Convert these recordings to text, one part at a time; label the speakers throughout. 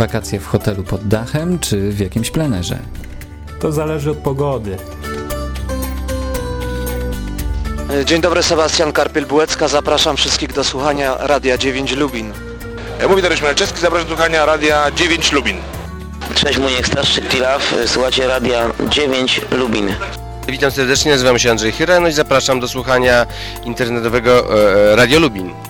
Speaker 1: Wakacje w hotelu pod dachem czy w jakimś plenerze?
Speaker 2: To zależy od pogody.
Speaker 3: Dzień dobry, Sebastian Karpiel-Bułecka. Zapraszam wszystkich do słuchania Radia 9 Lubin.
Speaker 4: Mówi Dariusz Malczewski, zapraszam do słuchania Radia 9 Lubin.
Speaker 5: Cześć, Muniek Starszczyk Pilaf, słuchacie Radia 9 Lubin.
Speaker 6: Witam serdecznie, nazywam się Andrzej Chyra, no i zapraszam do słuchania internetowego e, Radio Lubin.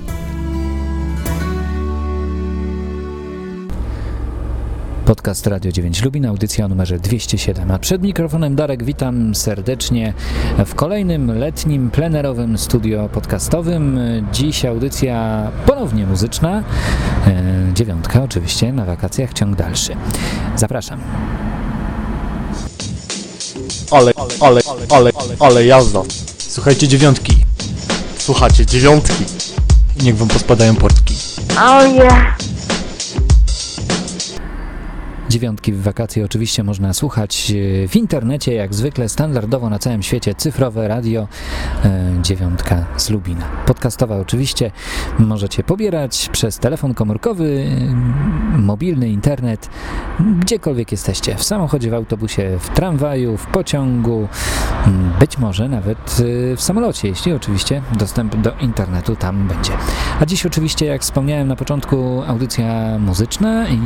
Speaker 1: Podcast Radio 9 Lubin, audycja o numerze 207. A przed mikrofonem Darek witam serdecznie w kolejnym letnim plenerowym studio podcastowym. Dziś audycja ponownie muzyczna. E, dziewiątka oczywiście, na wakacjach ciąg dalszy. Zapraszam.
Speaker 7: Ale, ale, ale, ale jazda. Słuchajcie dziewiątki. Słuchajcie dziewiątki. I niech wam pospadają portki.
Speaker 8: Oh yeah.
Speaker 1: Dziewiątki w wakacje oczywiście można słuchać e, w internecie, jak zwykle standardowo na całym świecie, cyfrowe radio e, dziewiątka z Lubina. Podcastowa oczywiście możecie pobierać przez telefon komórkowy, mobilny, internet, gdziekolwiek jesteście, w samochodzie, w autobusie, w tramwaju, w pociągu, być może nawet e, w samolocie, jeśli oczywiście dostęp do internetu tam będzie. A dziś oczywiście, jak wspomniałem na początku, audycja muzyczna i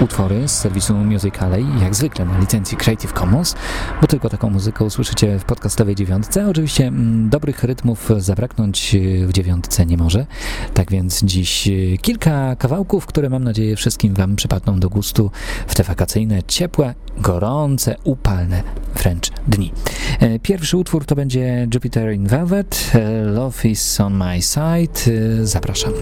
Speaker 1: utwory z serwisu Musicalej, jak zwykle na licencji Creative Commons, bo tylko taką muzykę usłyszycie w podcastowej dziewiątce. Oczywiście mm, dobrych rytmów zabraknąć e, w dziewiątce nie może, tak więc dziś e, kilka kawałków, które mam nadzieję wszystkim Wam przypadną do gustu w te wakacyjne, ciepłe, gorące, upalne wręcz dni. E, Pierwszy utwór to będzie Jupiter in Velvet, e, Love is on my side. E, Zapraszam.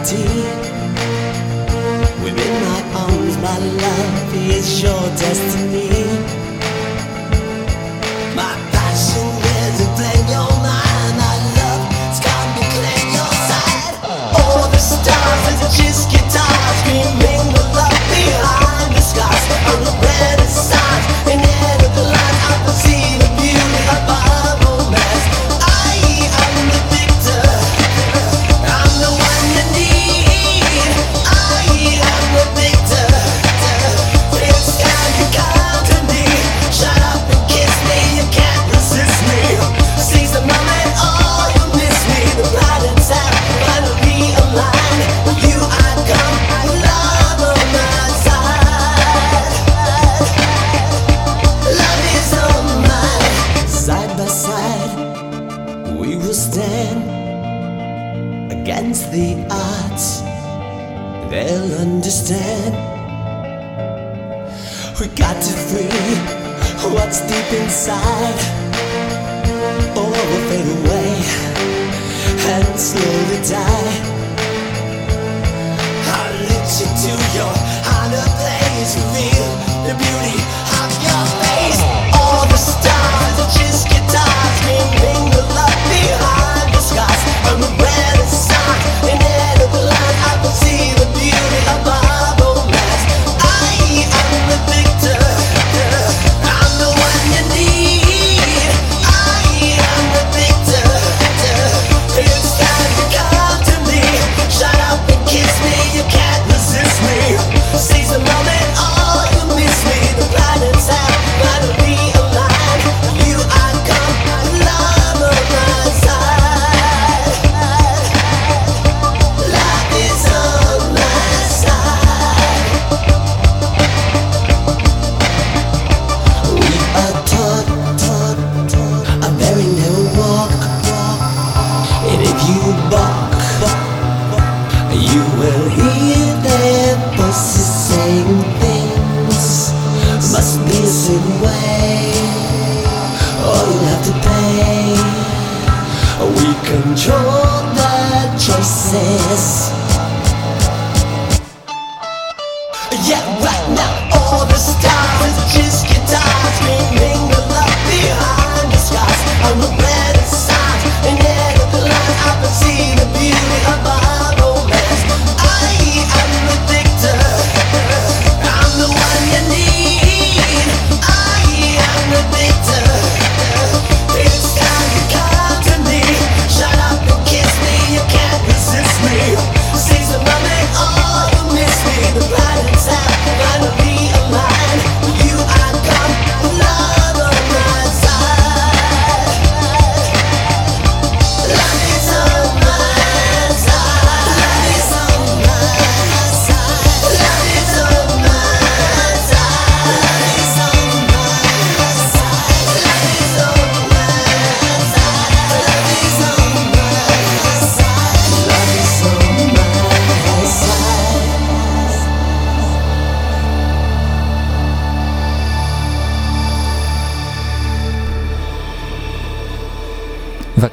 Speaker 9: Gravity. Within my arms, my love is your destiny.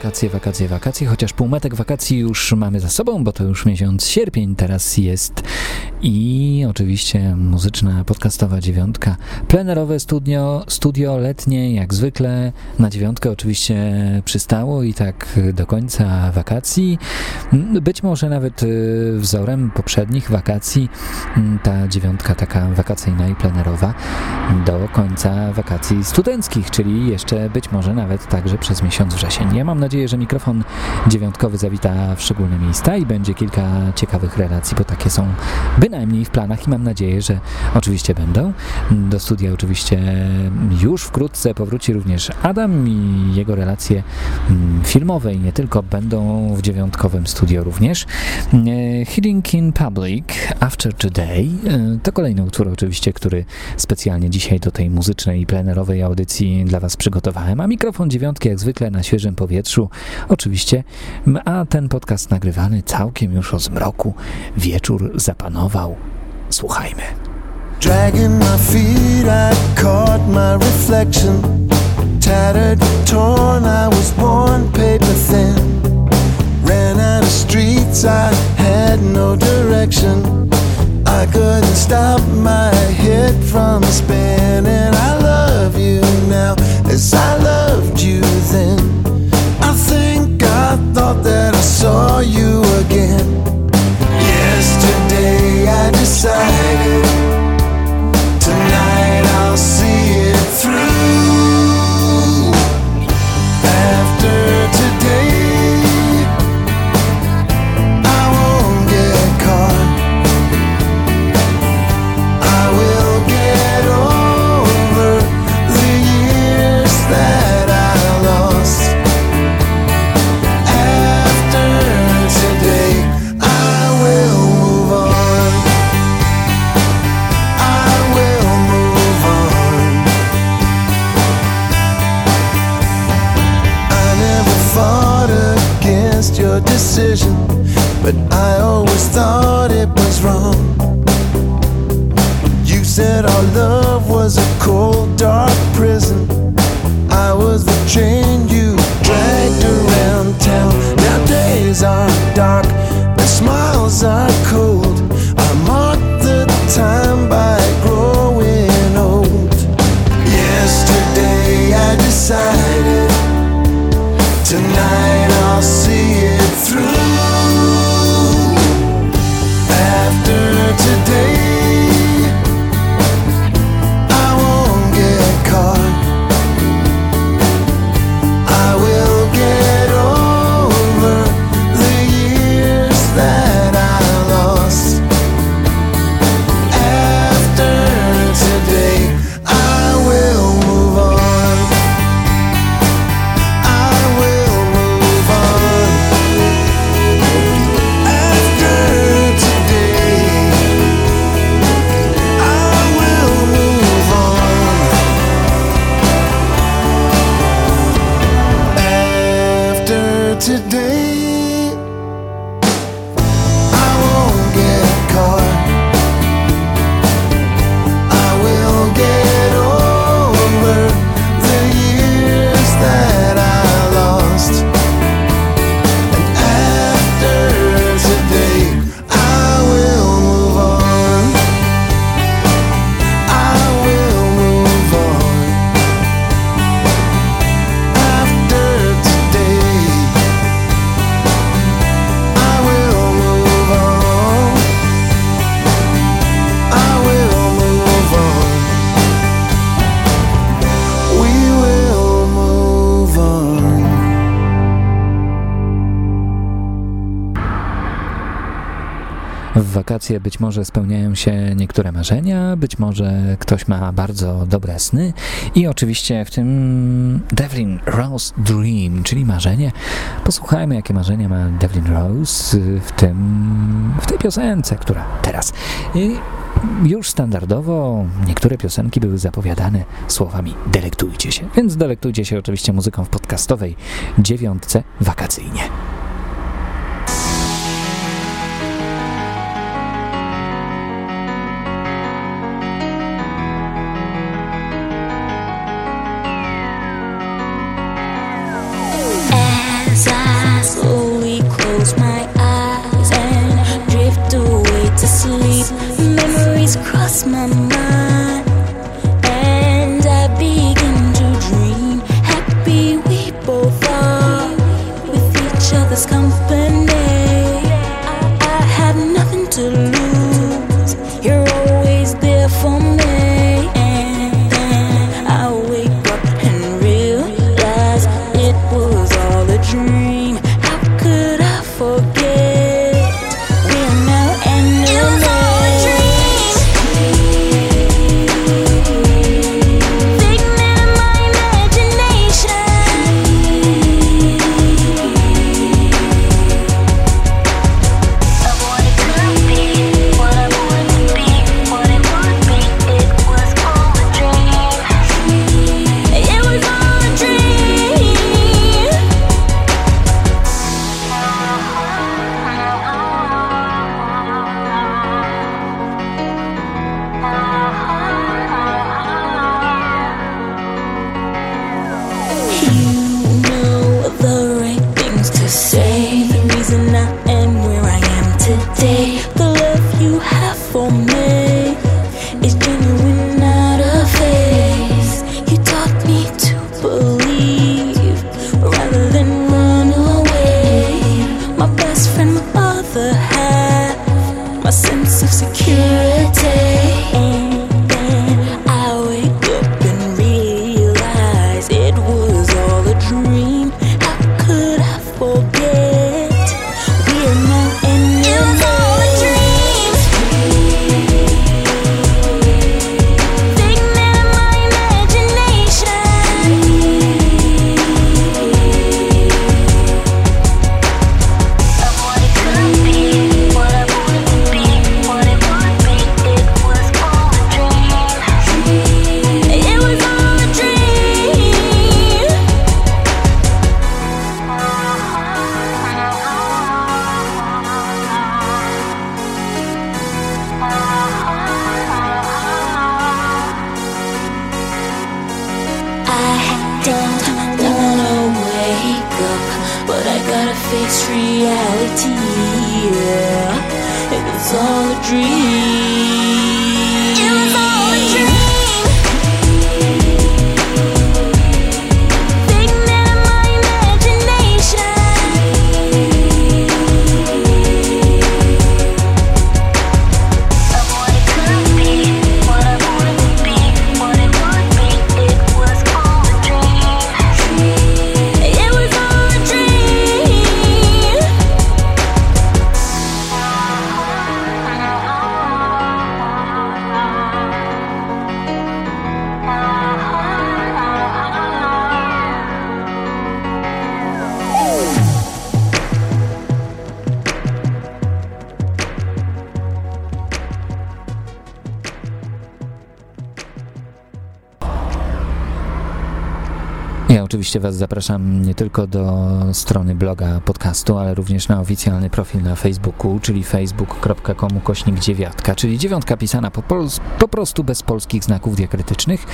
Speaker 1: Wakacje, wakacje, wakacje, chociaż półmetek wakacji już mamy za sobą, bo to już miesiąc sierpień teraz jest i oczywiście muzyczna podcastowa dziewiątka, plenerowe studio, studio letnie jak zwykle. Na dziewiątkę oczywiście przystało i tak do końca wakacji, być może nawet y, wzorem poprzednich wakacji. Ta dziewiątka taka wakacyjna i plenerowa do końca wakacji studenckich, czyli jeszcze być może nawet także przez miesiąc wrzesień. Ja mam nadzieję, że mikrofon dziewiątkowy zawita w szczególne miejsca i będzie kilka ciekawych relacji, bo takie są bynajmniej w planach i mam nadzieję, że oczywiście będą. Do studia oczywiście już wkrótce powróci również Adam i jego relacje mm, filmowe i nie tylko będą w dziewiątkowym studio również. E, Healing in Public After Today e, to kolejny utwór oczywiście, który specjalnie dzisiaj do tej muzycznej i plenerowej audycji dla Was przygotowałem, a mikrofon dziewiątki jak zwykle na świeżym powietrzu oczywiście, a ten podcast nagrywany całkiem już o zmroku, wieczór zapanował. Słuchajmy.
Speaker 10: Dragging my feet, I caught my reflection. Tattered, torn, I was worn paper thin. Ran out of streets, I had no direction. I couldn't stop my head from spinning. I love you now as I loved you then. I think I thought that I saw you again inside today
Speaker 11: wakacje być może spełniają się niektóre marzenia, być może ktoś ma bardzo dobre sny i oczywiście w tym Devlin Rose Dream, czyli marzenie. Posłuchajmy, jakie marzenia ma Devlin Rose w, tym, w tej piosence, która teraz. I już standardowo niektóre piosenki były zapowiadane słowami delektujcie się, więc delektujcie się oczywiście muzyką w podcastowej dziewiątce wakacyjnie. Ja oczywiście Was zapraszam nie tylko do strony bloga podcastu, ale również na oficjalny profil na Facebooku, czyli facebook.com kośnik dziewiątka, czyli dziewiątka pisana po, po prostu bez polskich znaków diakrytycznych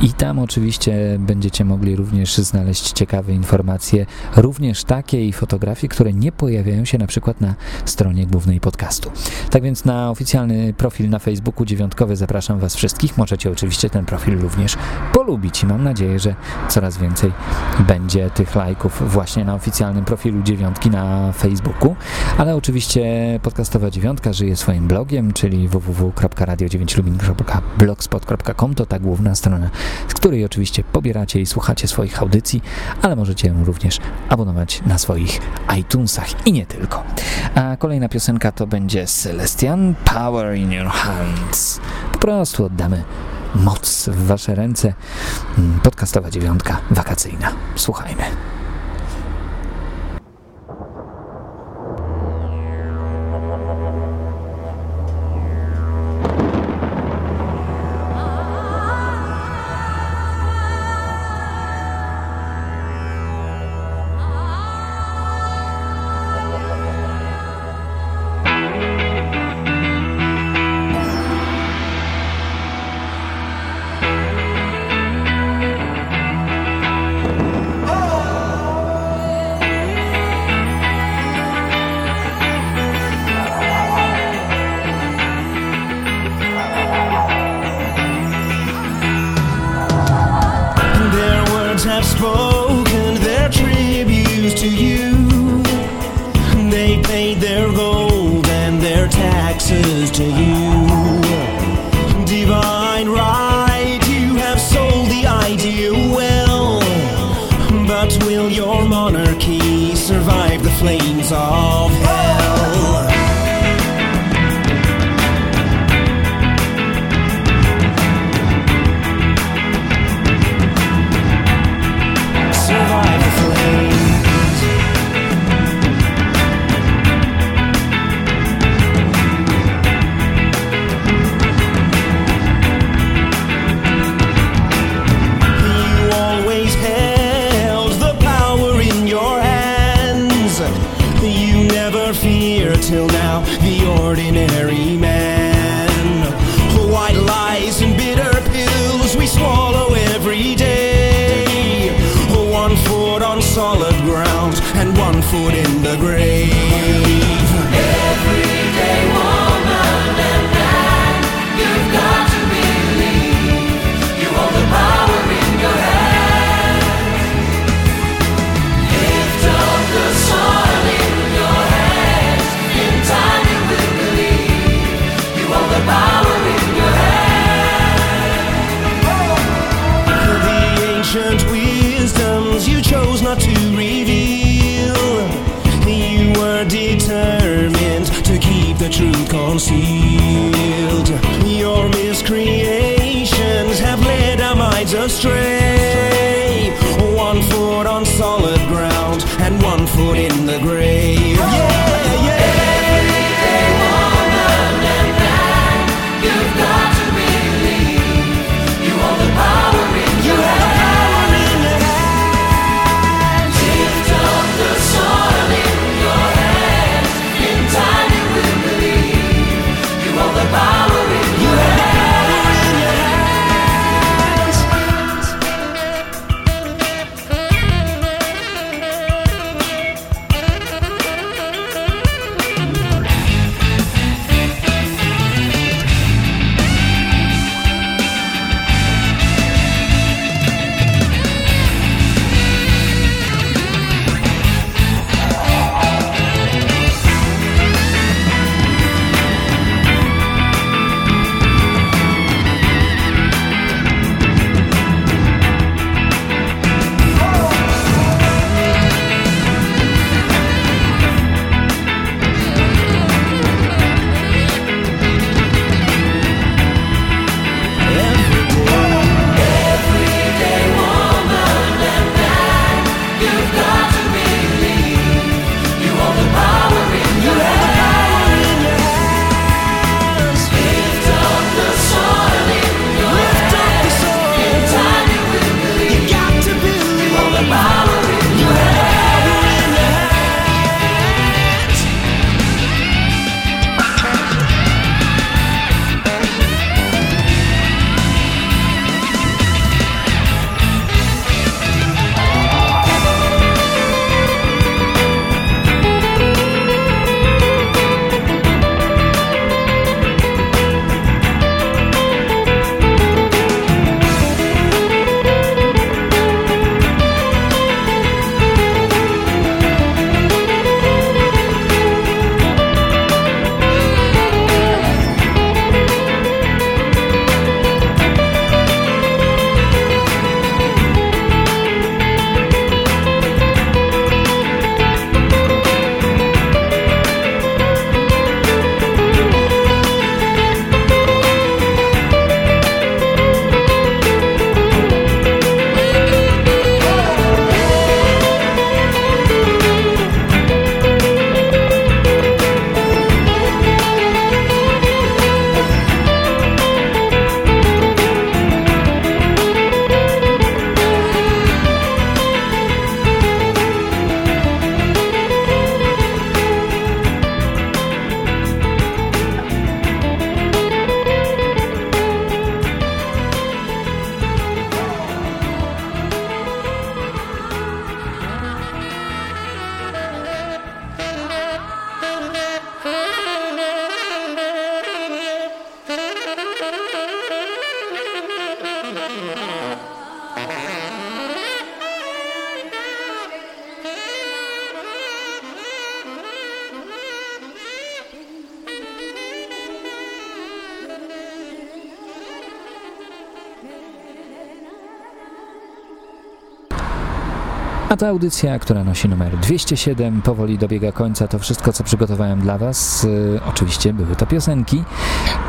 Speaker 11: i tam oczywiście będziecie mogli również znaleźć ciekawe informacje, również takie i fotografie, które nie pojawiają się na przykład na stronie głównej podcastu. Tak więc na oficjalny profil na Facebooku dziewiątkowy zapraszam Was wszystkich. Możecie oczywiście ten profil również polubić i mam nadzieję, że coraz więcej
Speaker 1: więcej będzie tych lajków właśnie na oficjalnym profilu dziewiątki na Facebooku, ale oczywiście podcastowa dziewiątka żyje swoim blogiem, czyli www.radio9lubin.blogspot.com to ta główna strona, z której oczywiście pobieracie i słuchacie swoich audycji, ale możecie ją również abonować na swoich iTunesach i nie tylko. A kolejna piosenka to będzie Celestian Power in Your Hands. Po prostu oddamy moc w Wasze ręce. Mm, podcastowa dziewiątka wakacyjna. Słuchajmy.
Speaker 12: will your monarchy survive the flames of hell? food in the grave.
Speaker 1: Ta audycja, która nosi numer 207, powoli dobiega końca. To wszystko, co przygotowałem dla Was. Y, oczywiście były to piosenki.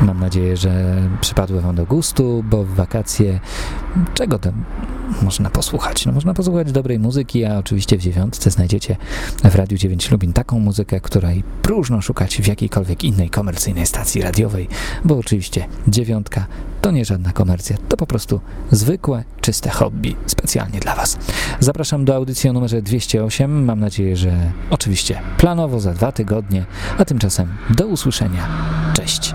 Speaker 1: Mam nadzieję, że przypadły Wam do gustu, bo w wakacje czego tam można posłuchać? No można posłuchać dobrej muzyki, a oczywiście w dziewiątce znajdziecie w Radiu 9 Lubin taką muzykę, której próżno szukać w jakiejkolwiek innej komercyjnej stacji radiowej, bo oczywiście dziewiątka to nie żadna komercja, to po prostu zwykłe, czyste hobby specjalnie dla Was. Zapraszam do audycji o numerze 208. Mam nadzieję, że oczywiście planowo za dwa tygodnie, a tymczasem do usłyszenia. Cześć.